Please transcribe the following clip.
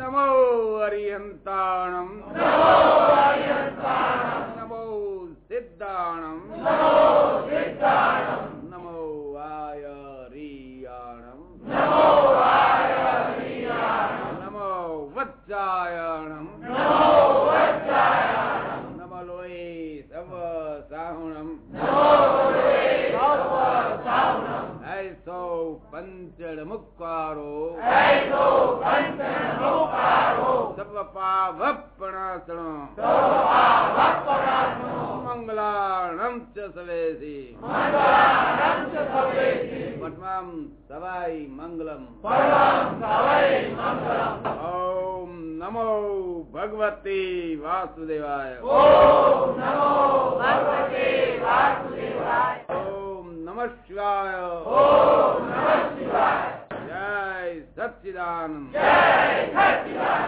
नमो अरिहन्ताणम् नमो सिद्धाणम् नमो आयरीयाणम् नमो वत्सायणम् नमो लोये सवसाहुणम् ऐसौ पञ्चमुक्कारो पावपणासणो मङ्गलाणं च सवेसि पद्मां सवाई मंगलम ॐ नमो भगवती वासुदेवाय नमो वासुदेवाय ॐ नमः शिवाय जय सच्चिदानन्द